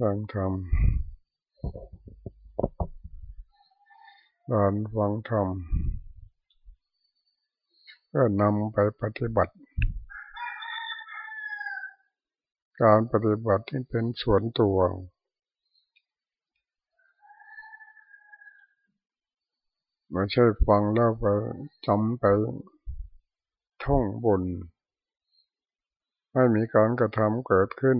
ฟังธรรมการฟังธรรมก็นำไปปฏิบัติ การปฏิบัติที่เป็นส่วนตัวไม่ใช่ฟังแล้วไปจำไปท่องบน ไม่มีการกระทำเกิดขึ้น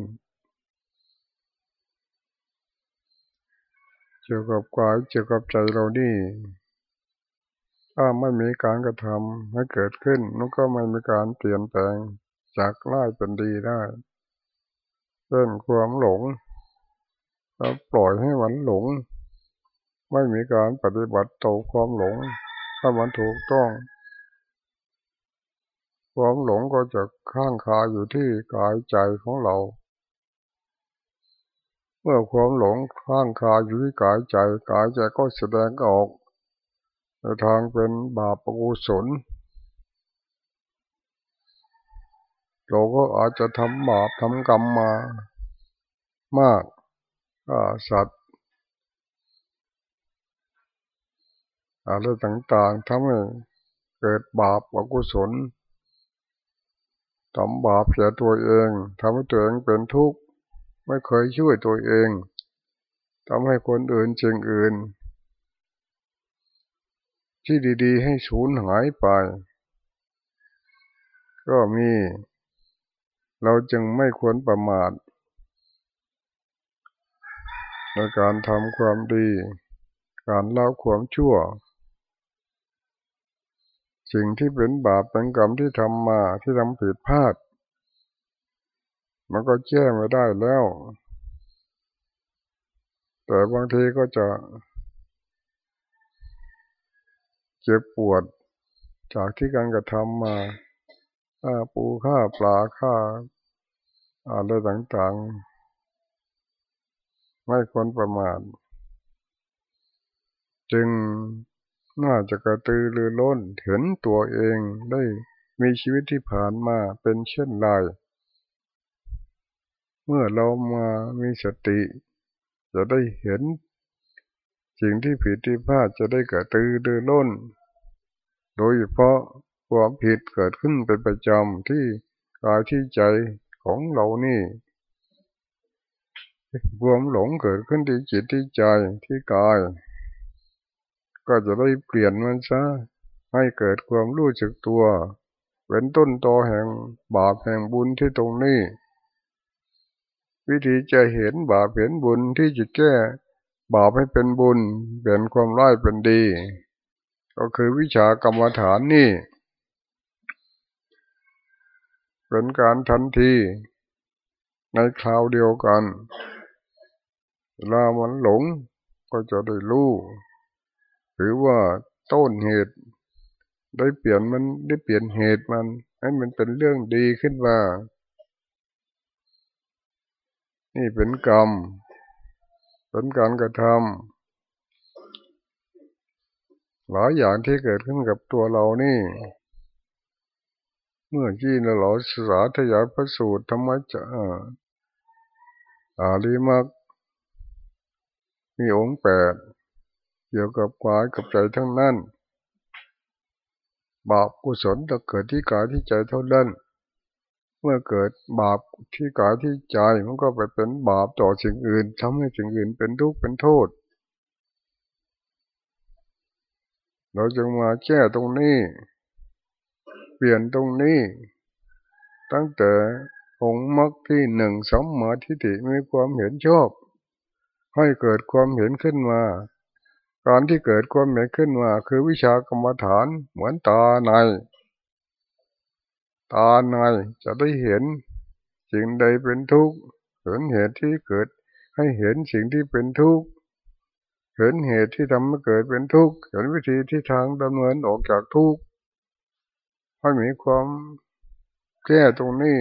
เกี่ยวกับกายเกี่ยวกับใจเรานี่ถ้าไม่มีการกระทำให้เกิดขึ้นมันก็ไม่มีการเปลี่ยนแปลงจากร้ายเป็นดีได้เช่นความหลงเราปล่อยให้มันหลง ไม่มีการปฏิบัติต่อความหลง ถ้ามันถูกต้อง ความหลงก็จะข้างคาอยู่ที่กายใจของเรา เมื่อความหลงข้างคาอยู่ที่กายใจกายใจก็แสดงออกในทางเป็นบาปอกุศลเราก็อาจจะทำบาปทำกรรมมามากสัตว์อะไรต่างๆทำให้เกิดบาปอกุศลทำบาปแก่ตัวเองทำให้ตัวเองเป็นทุกข์ ไม่เคยช่วยตัวเองทำให้คนอื่นจริงอื่น ที่ดีๆ ให้สูญหายไป ก็มี เราจึงไม่ควรประมาทในการทำความดี การเล่าความชั่ว สิ่งที่เป็นบาปเป็นกรรมที่ทำมาที่ทำผิดพลาด มันก็แก้ไม่ได้แล้ว แต่บางทีก็จะเจ็บปวด จากที่การกระทำมาฆ่าปูฆ่าปลาฆ่าอะไรต่างๆ ไม่ควรประมาทจึงน่าจะกระตือรือร้นเห็นตัวเองได้มีชีวิตที่ผ่านมาเป็นเช่นไร เมื่อเรามามีสติ จะได้เห็นสิ่งที่ผิดที่พลาดจะได้เกระตือรือร้น โดยเฉพาะความผิดเกิดขึ้นเป็นประจำที่กายที่ใจของเรานี่ความหลงเกิดขึ้นที่จิตที่ใจที่กาย ก็จะได้เปลี่ยนมันซะให้เกิดความรู้จักตัว เป็นต้นตอแห่งบาปแห่งบุญที่ตรงนี้ วิธีจะเห็นบาปเห็นบุญที่จะแก้บาปให้เป็นบุญเปลี่ยนความร้ายเป็นดี ก็คือวิชากรรมฐานนี่ เป็นการทันทีในคราวเดียวกันเวลามันหลงก็จะได้รู้หรือว่าต้นเหตุ ได้เปลี่ยนมันได้เปลี่ยนเหตุมัน ให้มันเป็นเรื่องดีขึ้นมา นี่เป็นกรรม เป็นการกระทำหลายอย่างที่เกิดขึ้นกับตัวเรานี่ เมื่อกี้เราสาธยายพระสูตรธรรมะจะอาลีมักมีองค์แปดเกี่ยวกับกายกับใจทั้งนั้นบาปกุศลจะเกิดที่กายที่ใจเท่านั้น มื่อเกิดบาปที่กายที่ใจมันก็ไปเป็นบาปต่อสิ่งอื่นทำให้สิ่งอื่นเป็นทุกข์เป็นโทษ เราจึงมาแก้ตรงนี้ เปลี่ยนตรงนี้ ตั้งแต่องค์มรรคที่หนึ่งสมมาทิฏฐิมีความเห็นชอบ ให้เกิดความเห็นขึ้นมาการที่เกิดความเห็นขึ้นมาคือวิชากรรมฐานเหมือนตาใน ตาในจะได้เห็นสิ่งใดเป็นทุกข์เห็นเหตุที่เกิด ให้เห็นสิ่งที่เป็นทุกข์เห็นเหตุที่ทำให้เกิดเป็นทุกข์เห็นวิธีที่ทางดำเนินออกจากทุกข์ให้มีความแก้ตรงนี้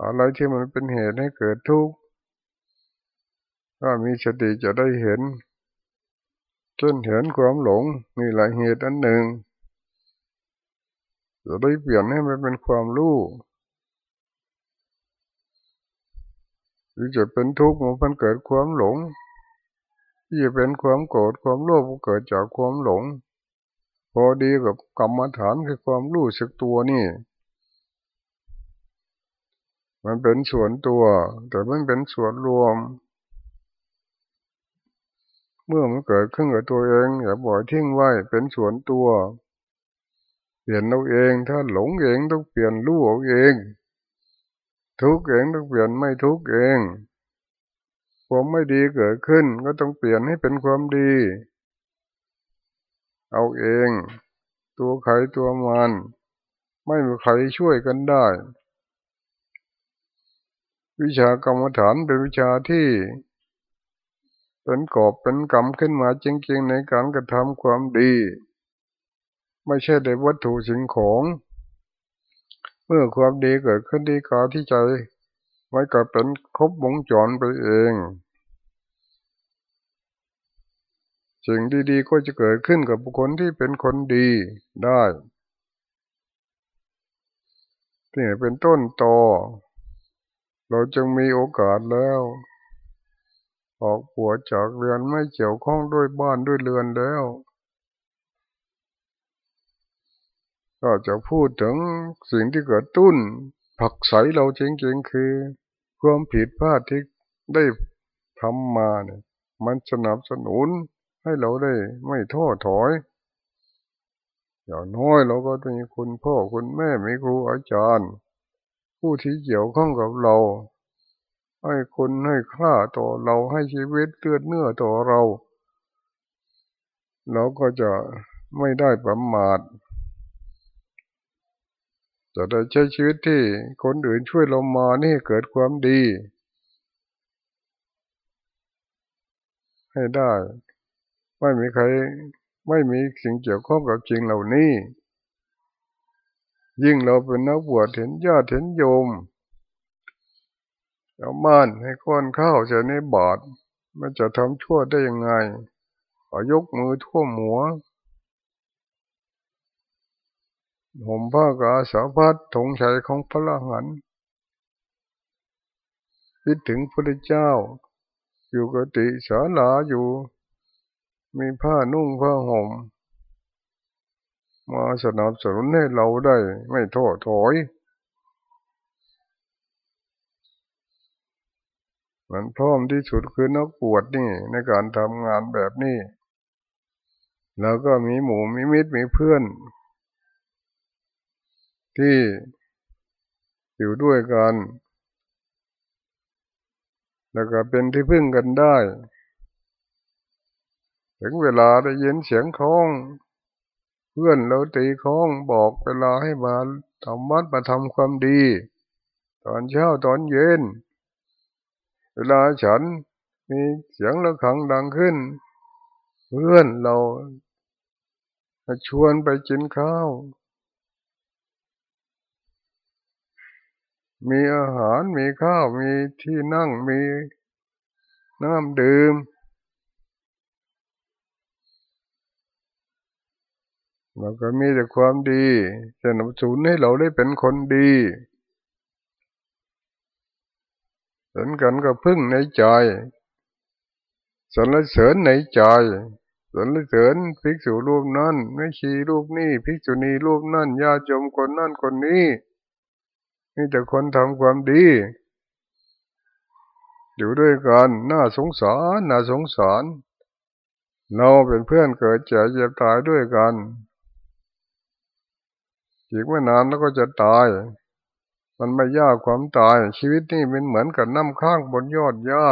อะไรที่มันเป็นเหตุให้เกิดทุกข์ถ้ามีสติจะได้เห็นจนเห็นความหลงมีหลายเหตุอันหนึ่ง จะได้เปลี่ยนให้มันเป็นความรู้หรือจะเป็นทุกข์มันเกิดความหลงที่จะเป็นความโกรธความโลภก็เกิดจากความหลง พอดีกับกรรมฐานคือความรู้สึกตัวนี่ มันเป็นส่วนตัว แต่มันเป็นส่วนรวม เมื่อมันเกิดขึ้นกับตัวเองอย่าบ่อยทิ้งไว้เป็นส่วนตัว ปลี่ยนเราเอง ถ้าหลงเองต้องเปลี่ยนรู้เอาเอง ทุกเองต้องเปลี่ยนไม่ทุกเองความไม่ดีเกิดขึ้นก็ต้องเปลี่ยนให้เป็นความดี เอาเอง ตัวใครตัวมัน ไม่มีใครช่วยกันได้ วิชากรรมฐานเป็นวิชาที่ เป็นกอบเป็นกรรมขึ้นมาจริงๆในการกระทำความดี ไม่ใช่ได้วัตถุสิ่งของ เมื่อความดีเกิดขึ้นที่กาที่ใจไว้ก็เป็นครบวงจรไปเอง สิ่งดีๆก็จะเกิดขึ้นกับบุคคลที่เป็นคนดีได้ที่เป็นต้นตอเราจึงมีโอกาสแล้ว ออกปัวจากเรือนไม่เกี่ยวข้องด้วยบ้านด้วยเรือนแล้ว ก็จะพูดถึงสิ่งที่เกิดตุ้น ผักใสเราจริงๆคือ ความผิดพลาดที่ได้ทำมาเนี่ยมันสนับสนุนให้เราได้ไม่ท้อถอย อย่างน้อยเราก็มีคุณพ่อคุณแม่มีครูอาจารย์ ผู้ที่เกี่ยวข้องกับเรา ให้คุณให้ค่าต่อเราให้ชีวิตเลือดเนื้อต่อเรา เราก็จะไม่ได้ประมาท จะได้ใช้ชีวิตที่คนอื่นช่วยเรามานี่เกิดความดี ให้ได้ ไม่มีใคร ไม่มีสิ่งเกี่ยวข้องกับจริงเหล่านี้ ยิ่งเราเป็นนักบวชเห็นญาติเห็นโยมเอาม่านให้ก้อนข้าวจะในบาทมันจะทำชั่วได้ยังไงขอยกมือทั่วมหัว ห่มผ้ากาสาพัดถงชัยของพระละหันคิดถึงพระเจ้า อยู่กติสาลาอยู่ มีผ้านุ่งผ้าห่ม มาสนับสนุนให้เราได้ไม่ท้อถอย มันพร้อมที่สุดคือนักปวดนี่ในการทำงานแบบนี้ แล้วก็มีหมู่มีมิตรมีเพื่อน ที่อยู่ด้วยกัน แล้วก็เป็นที่พึ่งกันได้ ถึงเวลาได้ยินเสียงคล้อง เพื่อนเราตีคล้องบอกเวลาให้มาทำวัดมาทำความดี ตอนเช้าตอนเย็น เวลาฉันมีเสียงระฆังดังขึ้น เพื่อนเราชวนไปกินข้าว มีอาหารมีข้าวมีที่นั่งมีน้ำดื่มเราก็มีแต่ความดีสนับสนุนให้เราได้เป็นคนดีเหมือนกันก็พึ่งในใจสรรเสริญในใจสรรเสริญภิกษุรูปนั้นไม่ชีรูปนี้ภิกษุณีรูปนั้นญาติโยมคนนั้นคนนี้ มีแต่คนทำความดี อยู่ด้วยกันน่าสงสารน่าสงสาร เราเป็นเพื่อนเกิดเจ็บเจ็บตายด้วยกันอีกไม่นานแล้วก็จะตาย มันไม่ยากความตาย ชีวิตนี่เป็นเหมือนกับน้ำข้างบนยอดหญ้า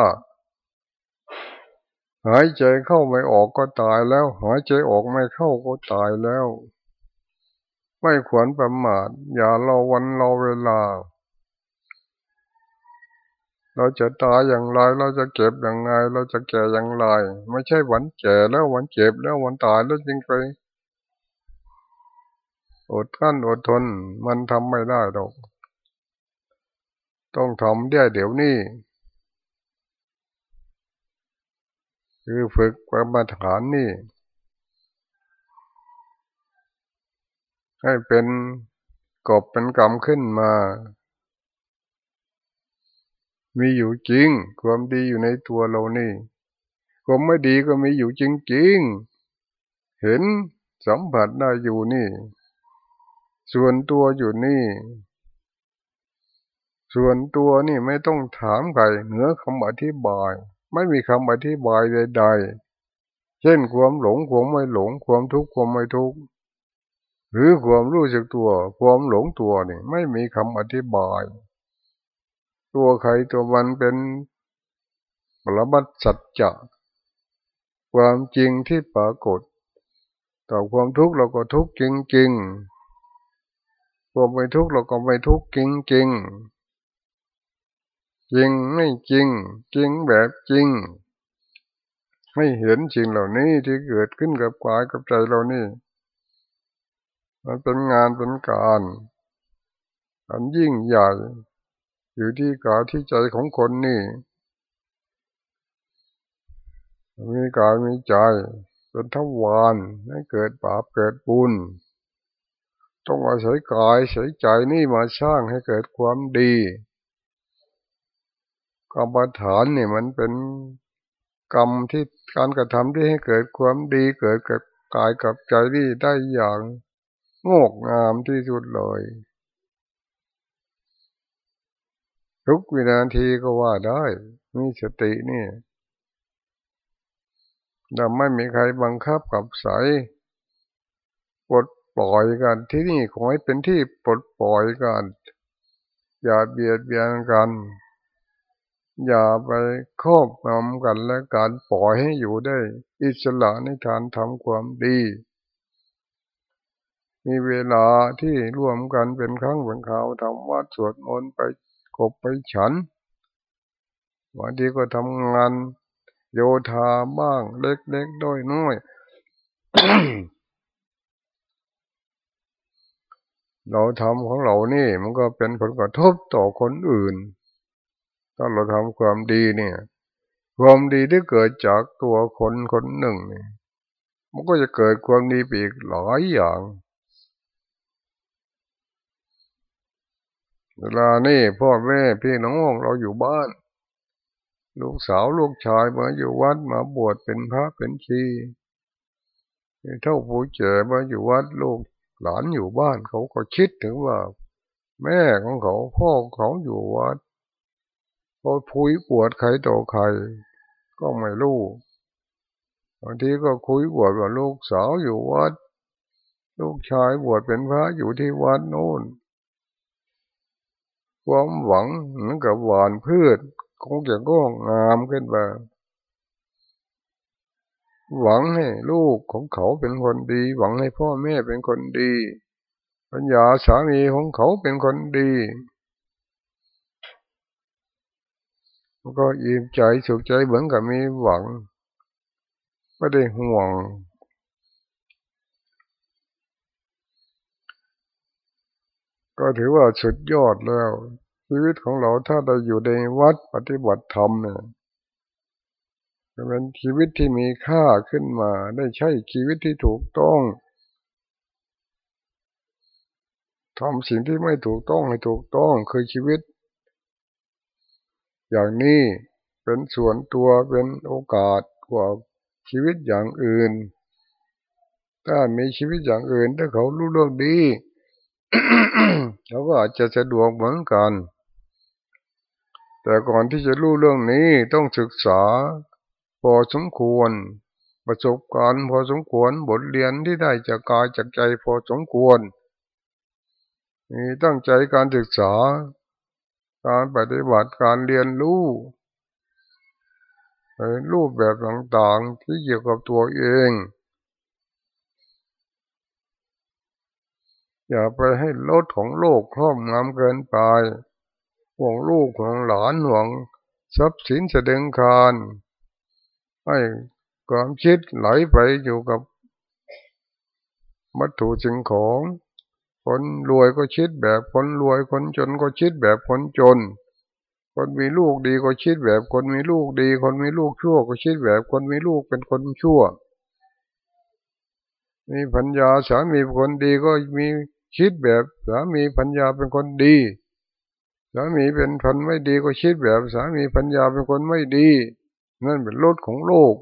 หายใจเข้าไม่ออกก็ตายแล้ว หายใจออกไม่เข้าก็ตายแล้ว ไม่ควรประมาทอย่ารอวันรอเวลา เราจะตายอย่างไร เราจะเก็บอย่างไงเราจะแก่อย่างไร ไม่ใช่วันแก่แล้ววันเจ็บแล้ววันตายแล้วจริงไปอดกั้นอดทนมันทำไม่ได้หรอก ต้องทำได้เดี๋ยวนี้คือฝึกกรรมฐานนี่ ให้เป็นกบเป็นกรรมขึ้นมา มีอยู่จริง ความดีอยู่ในตัวเรานี่ ความไม่ดีก็มีอยู่จริงจริง เห็นสัมผัสได้อยู่นี่ ส่วนตัวอยู่นี่ ส่วนตัวนี่ไม่ต้องถามใครเหนือคำอธิบาย ไม่มีคำอธิบายใด ๆ เช่นความหลงความไม่หลงความทุกข์ความไม่ทุกข์ หรือความรู้สึกตัว ความหลงตัวนี่ไม่มีคำอธิบาย ตัวใครตัวมันเป็นปรมัตสัจจะความจริงที่ปรากฏ ต่อความทุกข์เราก็ทุกข์จริงๆความไม่ทุกข์เราก็ไม่ทุกข์จริงๆจริงไม่จริง จริงแบบจริงไม่เห็นจริงเหล่านี้ที่เกิดขึ้นกับกายกับใจเรานี่ มันเป็นงานเป็นการอันยิ่งใหญ่ อยู่ที่กายที่ใจของคนนี่ มีกายมีใจ เป็นทวารให้เกิดบาปเกิดบุญต้องอาศัยกายอาศัยใจนี่มาสร้างให้เกิดความดีกรรมฐานนี่มันเป็นกรรมที่การกระทำที่ให้เกิดความดีเกิดกับกายกับใจนี่ได้อย่าง งอกงามที่สุดเลย ทุกวินาทีก็ว่าได้มีสตินี่แต่ไม่มีใครบังคับกับสายปลดปล่อยกันที่นี่ขอให้เป็นที่ปลดปล่อยกัน อย่าเบียดเบียนกัน อย่าไปครอบงำกันและการปล่อยให้อยู่ได้ อิสระในการทำความดี มีเวลาที่ร่วมกันเป็นครั้งเป็นคราวทำวัดสวดมนต์ไปกบไปฉันวันทีก็ทำงานโยธาบ้างเล็กๆด้อยน้อยเราทำของเรานี่ มันก็เป็นผลกระทบต่อคนอื่น ถ้าเราทำความดีเนี่ย ความดีที่เกิดจากตัวคนคนหนึ่งเนี่ยมันก็จะเกิดความดีไปอีกหลายอย่าง เวลานี่พ่อแม่พี่น้องเราอยู่บ้าน ลูกสาวลูกชายมาอยู่วัดมาบวชเป็นพระเป็นชีเท่าผู้เจ๋มาอยู่วัดลูกหลานอยู่บ้านเขาก็คิดถึงว่า แม่ของเขาพ่อเขาอยู่วัดพอพุยปวดใครต่อใคร ก็ไม่รู้บางทีก็คุยบวชว่าลูกสาวอยู่วัด ลูกชายบวชเป็นพระอยู่ที่วัดโน่น ความหวังเหมือนกับหวานพืชคงจะก็งามขึ้นมาหวังให้ลูกของเขาเป็นคนดี หวังให้พ่อแม่เป็นคนดีปัญญาสามีของเขาเป็นคนดีก็อิ่มใจสุขใจเหมือนกับมีหวัง ไม่ได้ห่วง ก็ถือว่าสุดยอดแล้ว ชีวิตของเราถ้าได้อยู่ในวัดปฏิบัติธรรมเนี่ยจะเป็นชีวิตที่มีค่าขึ้นมาได้ใช้ชีวิตที่ถูกต้องทำสิ่งที่ไม่ถูกต้องให้ถูกต้องคือชีวิต อย่างนี้เป็นส่วนตัวเป็นโอกาสกว่าชีวิตอย่างอื่น ถ้ามีชีวิตอย่างอื่นถ้าเขารู้เรื่องดี เขาก็อาจจะสะดวกเหมือนกัน แต่ก่อนที่จะรู้เรื่องนี้ต้องศึกษาพอสมควร ประสบการณ์พอสมควรบทเรียนที่ได้จากกายจากใจพอสมควรมีตั้งใจการศึกษา การปฏิบัติการเรียนรู้รูปแบบต่างๆที่เกี่ยวกับตัวเอง อย่าไปให้รถของโลกครอบงำเกินไปห่วงลูกห่วงหลานห่วงทรัพย์สินเสด็งคารให้ความคิดไหลไปอยู่กับวัตถุสิ่งของ คนรวยก็คิดแบบคนรวย คนจนก็คิดแบบคนจน คนมีลูกดีก็คิดแบบคนมีลูกดี คนมีลูกชั่วก็คิดแบบคนมีลูกเป็นคนชั่ว มีพัญญาสามีคนดีก็มี คิดแบบสามีพัญญาเป็นคนดีสามีเป็นคนไม่ดีก็คิดแบบสามีพัญญาเป็นคนไม่ดี นั่นเป็นรถของโลก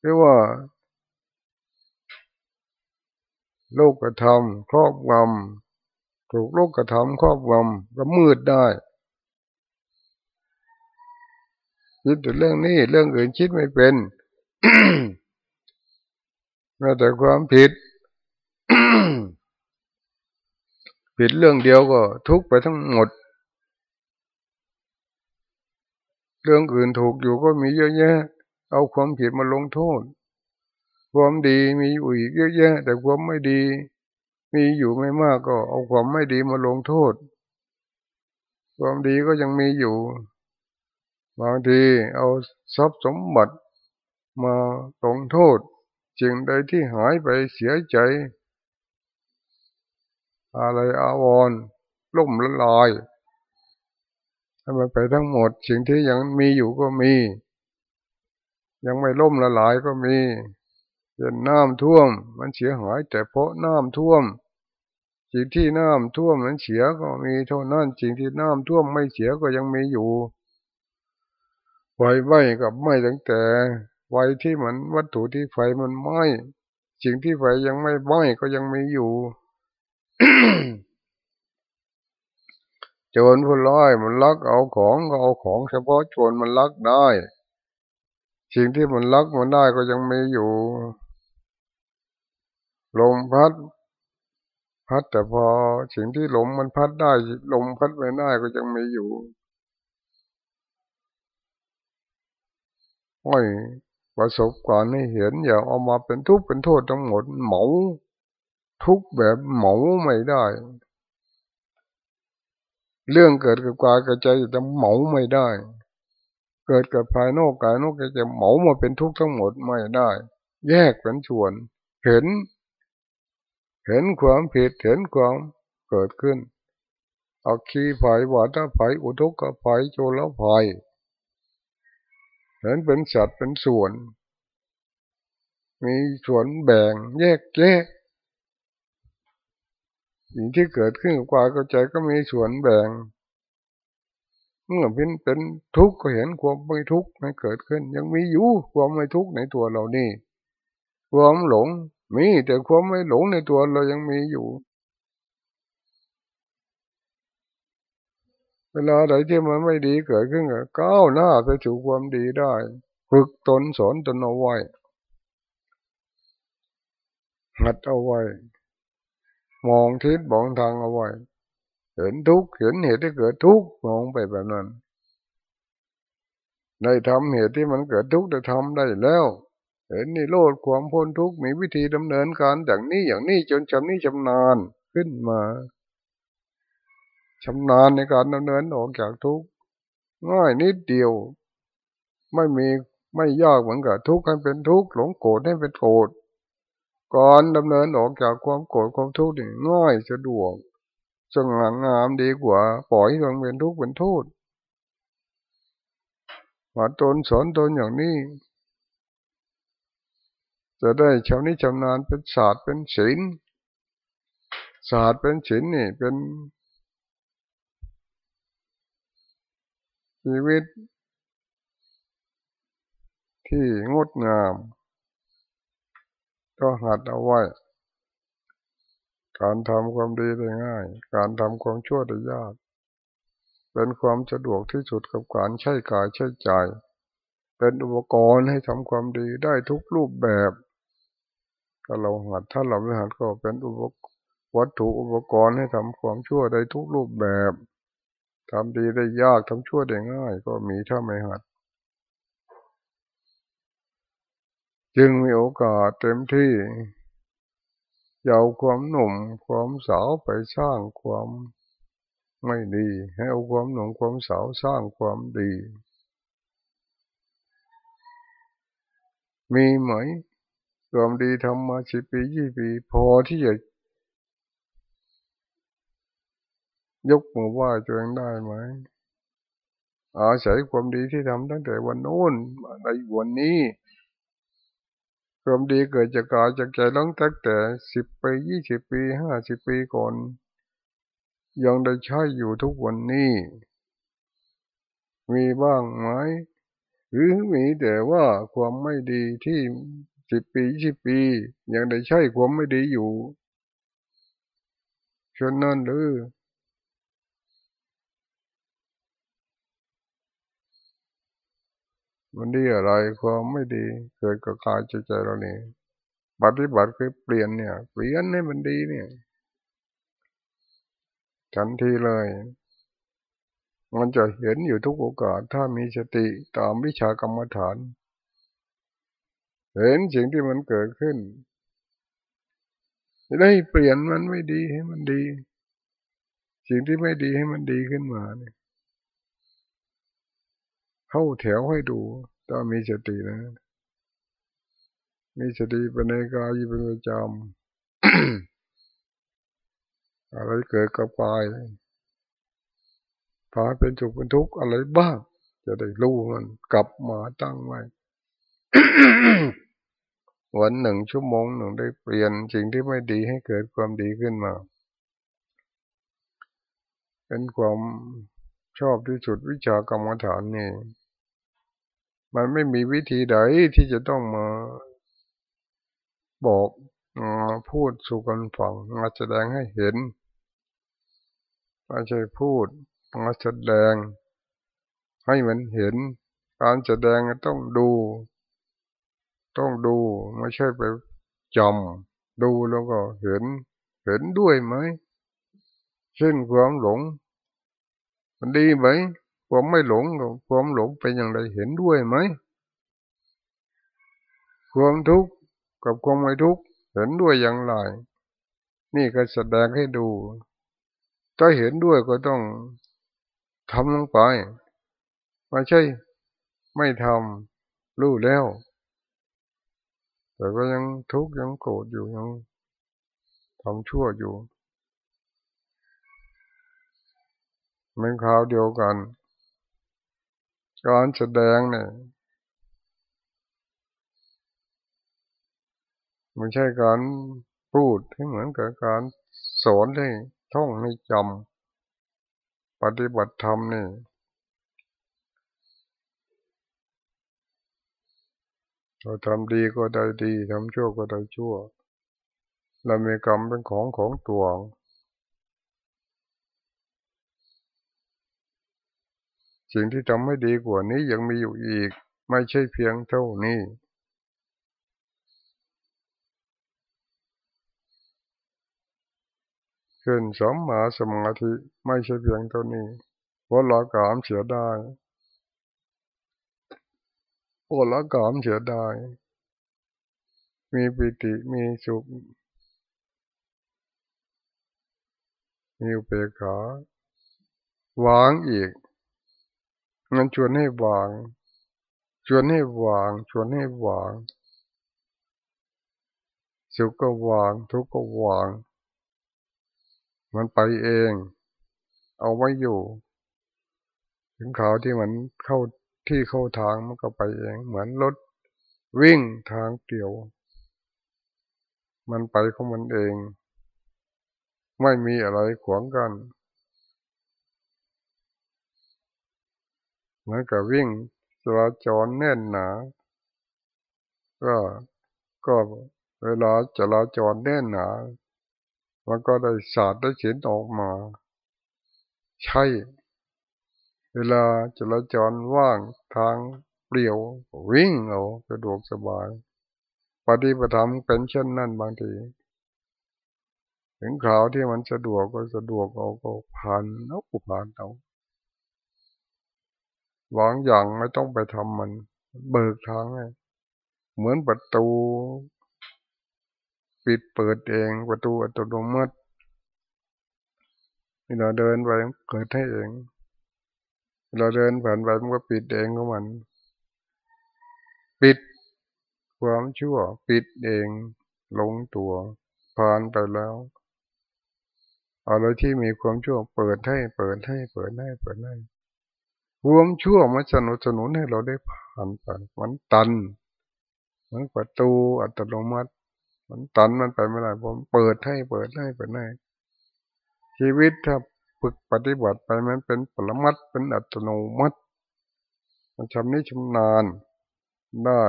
เรียกว่า โลกกระทำครอบงำถูกโลกกระทำครอบงำก็มืดได้คิดแต่เรื่องนี้เรื่องอื่นคิดไม่เป็นแม้แต่ความผิด ผิดเรื่องเดียวก็ทุกไปทั้งหมด เรื่องอื่นถูกอยู่ก็มีเยอะแยะ เอาความผิดมาลงโทษ ความดีมีอยู่อีกเยอะแยะ แต่ความไม่ดี มีอยู่ไม่มากก็ เอาความไม่ดีมาลงโทษ ความดีก็ยังมีอยู่ บางทีเอาทรัพย์สมบัติมาลงโทษจึงใดที่หายไปเสียใจ อะไรอาวรล่มละลายให้มันไปทั้งหมด สิ่งที่ยังมีอยู่ก็มี ยังไม่ล่มละลายก็มีเช่นน้ำท่วม มันเสียหายแต่เพราะน้ำท่วมสิ่งที่น้ำท่วมมันเสียก็มีเท่านั้นสิ่งที่น้ำท่วมไม่เสียก็ยังมีอยู่ไฟไหม้กับไหม้ตั้งแต่ไฟที่มันวัตถุที่ไฟมันไหม้สิ่งที่ไฟยังไม่ไหม้ก็ยังมีอยู่ โจรผู้ร้ายมันลักเอาของก็เอาของเฉพาะโจรมันลักได้ สิ่งที่มันลักมันได้ก็ยังมีอยู่ ลมพัด พัดแต่พอสิ่งที่ลมมันพัดได้ ลมพัดไม่ได้ก็ยังมีอยู่ไม่ประสบการณ์ให้เห็นอย่าเอามาเป็นทุกข์เป็นโทษทั้งหมดเหมา ทุกแบบเหมาไม่ได้ เรื่องเกิดกับกายกับใจจะเหมาไม่ได้ เกิดกับภายนอกกายนอกจะเหมามาเป็นทุกข์ทั้งหมดไม่ได้ แยกเป็นส่วน เห็น เห็นความผิดเห็นความเกิดขึ้นอักขีภัยวัฏภัยอุทกภัยโจรภัยเห็นเป็นสัตว์เป็นส่วน มีส่วนแบ่งแยกแยะ สิ่งที่เกิดขึ้นกับกายกับใจก็มีส่วนแบ่ง เมื่อเป็นเป็นทุกข์ก็เห็นความไม่ทุกข์ไม่เกิดขึ้น ยังมีอยู่ความไม่ทุกข์ในตัวเรานี่ความหลงมีแต่ความไม่หลงในตัวเรายังมีอยู่ เวลาใดที่มันไม่ดีเกิดขึ้นก็ก้าวหน้าไปสู่ความดีได้ฝึกตนสอนตนเอาไว้หัดเอาไว้ มองทิศมองทางเอาไว้ เห็นทุกข์เห็นเหตุที่เกิดทุกข์มองไปแบบนั้นได้ทำเหตุที่มันเกิดทุกข์ได้ทำได้แล้ว เห็นนี่โลดความพ้นทุกข์มีวิธีดำเนินการอย่างนี้อย่างนี้จนจำนี้ชำนาญขึ้นมาชำนาญในการดำเนินออกจากทุกข์ง่ายนิดเดียว ไม่มีไม่ยากเหมือนกับทุกข์ให้เป็นทุกข์หลงโกรธให้เป็นโกรธ ก่อนดำเนินออกจากความโกรธความทุกข์นี่ง่ายสะดวกสง่างามดีกว่าปล่อยให้มันเป็นทุกข์เป็นโทษมาตนสอนตนอย่างนี้ จะได้ชาวนี้ชำนาญเป็นศาสตร์เป็นศิลศาสตร์เป็นศิลนี่เป็นชีวิตที่งดงาม ก็หัดเอาไว้ การทำความดีได้ง่าย การทำความชั่วได้ยาก เป็นความสะดวกที่สุดกับการใช้กายใช้ใจ เป็นอุปกรณ์ให้ทำความดีได้ทุกรูปแบบถ้าเราหัดถ้าเราไม่หัดก็เป็นอุปวัตถุอุปกรณ์ให้ทำความชั่วได้ทุกรูปแบบทำดีได้ยากทำชั่วได้ง่าย ก็มีถ้าไม่หัด จึงมีโอกาสเต็มที่ยาวความหนุ่มความสาวไปสร้างความไม่ดี ให้เอาความหนุ่มความสาวสร้างความดี มีไหมความดีทำมาสิบปียี่ปี พอที่จะยกมือไหว้ตัวเองได้ไหมอาศัยความดีที่ทำตั้งแต่วันโน้นในวันนี้ ความดีเกิดจากกายจากใจตั้งแต่สิบปียี่สิบปีห้าสิบปีก่อนยังได้ใช้อยู่ทุกวันนี้ มีบ้างไหมหรือมีแต่ว่าความไม่ดีที่สิบปีสิบปี ยังได้ใช้ความไม่ดีอยู่ฉะนั้นหรือ มันดีอะไรความไม่ดี เกิดกับกายใจใจเราเนี่ยปฏิบัติคือเปลี่ยนเนี่ย เปลี่ยนให้มันดีเนี่ยทันทีเลย มันจะเห็นอยู่ทุกโอกาส ถ้ามีสติตามวิชากรรมฐาน เห็นสิ่งที่มันเกิดขึ้นจะได้เปลี่ยนมันไม่ดีให้มันดี สิ่งที่ไม่ดีให้มันดีขึ้นมาเนี่ย เข้าแถวให้ดูถ้ามีสตินะ มีสติเป็นในกายเป็นประจำอะไรเกิดกับกายพาเป็นสุขเป็นทุกข์อะไรบ้าง จะได้รู้มันกลับมาตั้งไว้วันหนึ่งชั่วโมงหนึ่งได้เปลี่ยนสิ่งที่ไม่ดีให้เกิดความดีขึ้นมา เป็นความชอบที่สุดวิชากรรมฐานนี่ มันไม่มีวิธีใดที่จะต้องมาบอกพูดสู่กันฟังมาแสดงให้เห็นไม่ใช่พูดมาแสดง ให้มันเห็น การแสดงต้องดู ต้องดูไม่ใช่ไปจำดูแล้วก็เห็น เห็นด้วยไหมเช่นความหลง มันดีไหม ความไม่หลงความหลงเป็นอย่างไรเห็นด้วยไหมความทุกข์กับความไม่ทุกข์เห็นด้วยอย่างไร นี่ก็แสดงให้ดู ถ้าเห็นด้วยก็ต้องทำลงไปไม่ใช่ ไม่ทำรู้แล้ว แต่ก็ยังทุกข์ยังโกรธอยู่ยังทำชั่วอยู่เป็นคราวเดียวกัน การแสดงเนี่ยไม่ใช่การพูดที่เหมือนกับการสอนให้ท่องให้จำปฏิบัติธรรมนี่เราทำดีก็ได้ดีทำชั่วก็ได้ชั่วเรามีกรรมเป็นของของตัว สิ่งที่ทำให้ดีกว่านี้ยังมีอยู่อีก ไม่ใช่เพียงเท่านี้ขึ้นสมมาสมาธิไม่ใช่เพียงเท่านี้เพราะละกามเสียได้โอละกามเสียได้ มีปิติมีสุข มีอุเบกขาวางอีก มันชวนให้วางชวนให้วางชวนให้วางสุขก็วางทุกข์ก็วาง มันไปเอง เอาไว้อยู่ ถึงเขาที่มันเข้าที่เข้าทางมันก็ไปเอง เหมือนรถวิ่งทางเกี่ยว มันไปของมันเอง ไม่มีอะไรขวางกัน เหมือนกับวิ่งจราจรแน่นหนา ก็ก็เวลาจราจรแน่นหนา มันก็ได้ศาสาดได้เขียนออกมา ใช่ เวลาจราจรว่างทางเปลี่ยววิ่งเอาสะดวกสบาย ปฏิปธรรมเป็นเช่นนั้นบางที ถึงข่าวที่มันสะดวกก็สะดวกเอาก็ผ่านเอาผ่านเอา วางอย่างไม่ต้องไปทำมัน เบิกทางให้เหมือนประตู ปิดเปิดเองประตูอัตโนมัติเราเดินไปเกิดให้เองเราเดินผ่านไปมันก็ปิดเองของมัน ปิดความชั่ว ปิดเองลงตัวผ่านไปแล้วอะไรที่มีความชั่วเปิดให้เปิดให้เปิดให้เปิดให้ ความชั่วมันสนุสนุนให้เราได้ผ่านไปมันตันมันประตูอัตโนมัติ มันตันมันไปไม่ได้ผมเปิดให้เปิดให้เปิดให้ชีวิตถ้าฝึกปฏิบัติไปมันเป็นปรมัตเป็นอัตโนมัติ มันชำนิชำนาญได้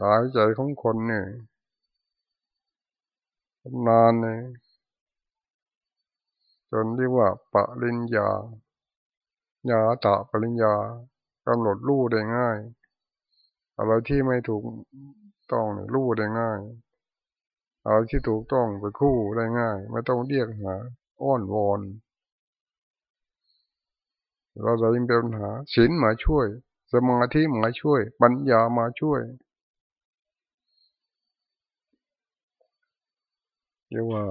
กายใจของคนเนี่ยชำนาญเนี่ยจนเรียกว่าปริญญา ญาตะปริญญากำหนดรู้ได้ง่าย อะไรที่ไม่ถูกต้องรู้ได้ง่ายอะไรที่ถูกต้องไปคู่ได้ง่าย ไม่ต้องเรียกหา อ้อนวอนเราจะยิ่งเป็นปัญหาศีลมาช่วย สมาธิมาช่วย ปัญญามาช่วยเรียกว่า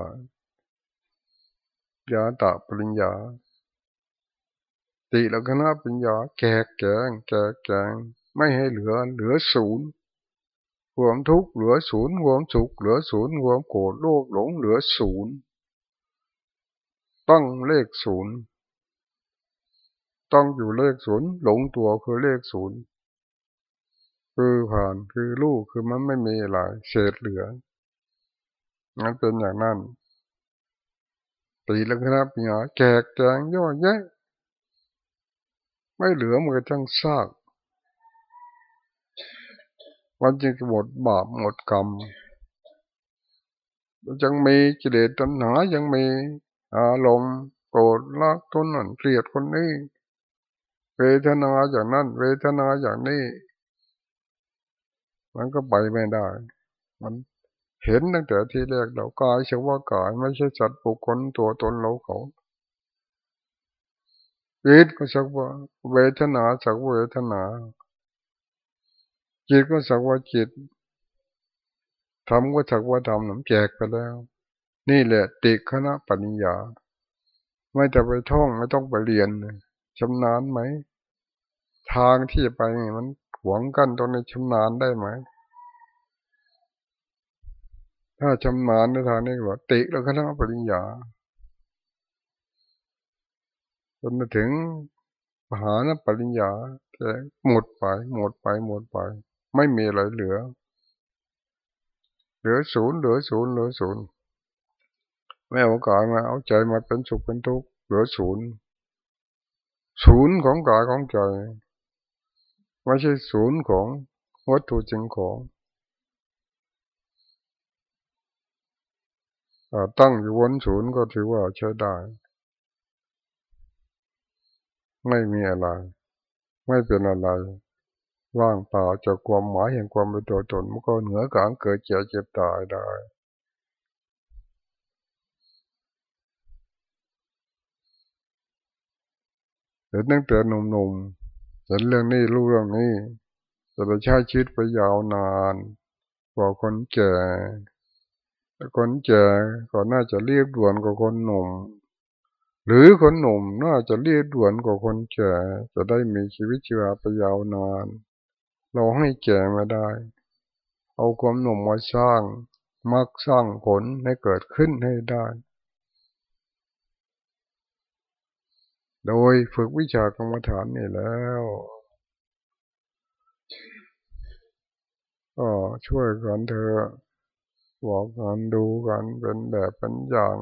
ยาตะปริญญา ติลักษณะปัญญาแก่แกงแก่แกงไม่ให้เหลือเหลือศูนย์ความทุกข์เหลือศูนย์ความสุขเหลือศูนย์ความโกรธโลภหลงเหลือศูนย์ตั้งเลขศูนย์ต้องอยู่เลขศูนย์หลงตัวคือเลขศูนย์คือผ่านคือลูกคือมันไม่มีอะไรเศษเหลืองั้นเป็นอย่างนั้นตีลักษณะปัญญาแกกแกงย่อแยะ ไม่เหลือมันก็ทั้งซาก มันจึงหมดบาปหมดกรรมยังมีกิเลสตัณหายังมีอารมณ์โกรธรักทนนั่นเกลียดคนนี้ เวทนาอย่างนั้น เวทนาอย่างนี้ มันก็ไปไม่ได้ มันเห็นตั้งแต่ที่แรกเรากายเชื่อว่ากายไม่ใช่สัตว์บุคคลตัวตนเราเขา จิตก็สักว่าเวทนาสักเวทนา จิตก็สักว่าจิตทำก็สักว่าทำหนำแจกไปแล้ว นี่แหละติคณะปัญญา ไม่จะไปท่องไม่ต้องไปเรียนชำนาญไหม ทางที่ไปมันหวงกันตรงในชำนาญได้ไหม ถ้าชำนาญในทางนี้ก็ติแล้วคณะปริญญา จนถึงมหานปริญญาแต่หมดไป หมดไปหมดไป ไม่มีอะไรเหลือ เหลือศูนย์เหลือศูนย์เหลือศูนย์ไม่เอากายมาเอาใจมาเป็นสุขเป็นทุกข์เหลือศูนย์ศูนย์ของกายของใจไม่ใช่ศูนย์ของวัตถุจริงของตั้งอยู่บนศูนย์ก็ถือว่าใช้ได้ ไม่มีอะไร ไม่เป็นอะไรว่างเปล่าจากความหมายแห่งความเป็นตัวตนมันก็เหนือกางเกิดเจ็บเจ็บตายได้ เห็นตั้งแต่หนุ่มๆเห็นเรื่องนี้รู้เรื่องนี้จะไปใช้ชีวิตไปยาวนานกว่าคนแก่คนแก่ก็น่าจะเรียบด่วนกว่าคนหนุ่ม หรือคนหนุ่มน่าจะเรียกด่วนกว่าคนแก่จะได้มีชีวิตชีวาไปยาวนาน เราให้แก่มาได้ เอาความหนุ่มมาสร้างมักสร้างผลให้เกิดขึ้นให้ได้ โดยฝึกวิชากรรมฐานนี่แล้วก็ช่วยกันเธอบอกกันดูกันเป็นแบบเป็นอย่าง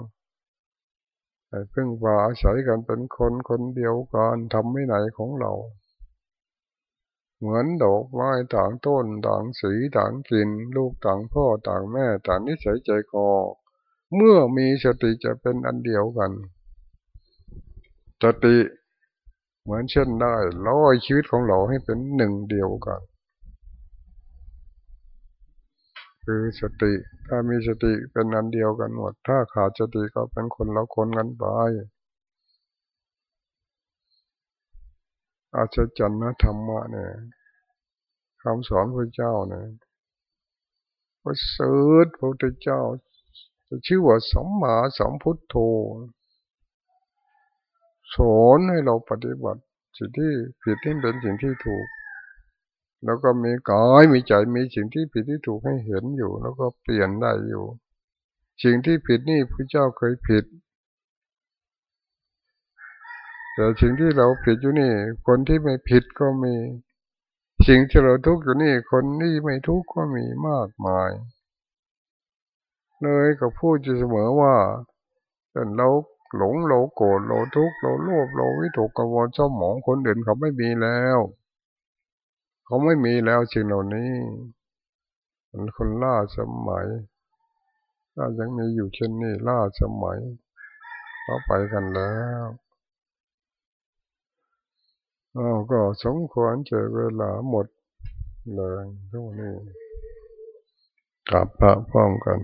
พึ่งพาอาศัยกันเป็นคนคนเดียวกันทำไม่ไหนของเรา เหมือนดอกไม้ต่างต้นต่างสีต่างกลิ่นลูกต่างพ่อต่างแม่ต่างนิสัยใจคอเมื่อมีสติจะเป็นอันเดียวกันสติเหมือนเช่นได้ร้อยชีวิตของเราให้เป็นหนึ่งเดียวกัน คือสติ ถ้ามีสติเป็นอันเดียวกันหมด ถ้าขาดสติก็เป็นคนละคนกันไปอาจารย์นะธรรมะเนี่ยคำสอนพระเจ้าเนี่ยพระเสดพระพุทธเจ้าชื่อว่าสมมาสัมพุทโธสอนให้เราปฏิบัติสิ่งที่ผิดที่เป็นสิ่งที่ถูก แล้วก็มีกายมีใจมีสิ่งที่ผิดที่ถูกให้เห็นอยู่ แล้วก็เปลี่ยนได้อยู่ สิ่งที่ผิดนี่พระเจ้าเคยผิด แต่สิ่งที่เราผิดอยู่นี่ คนที่ไม่ผิดก็มี สิ่งที่เราทุกข์อยู่นี่ คนที่ไม่ทุกข์ก็มีมากมาย เลยก็พูดอยู่เสมอว่าเราหลงเราโกรธเราทุกข์เราโลภเราวิตกกังวลเจ้าหมองคนอื่นเขาไม่มีแล้ว เขาไม่มีแล้วสิ่งเหล่านี้มันคนล่าสมัยถ้ายังมีอยู่เช่นนี้ล่าสมัยเขาไปกันแล้วอ้าก็สมควรเจอเวลาหมดแรงเท่านี้กลับพระพร้อมกัน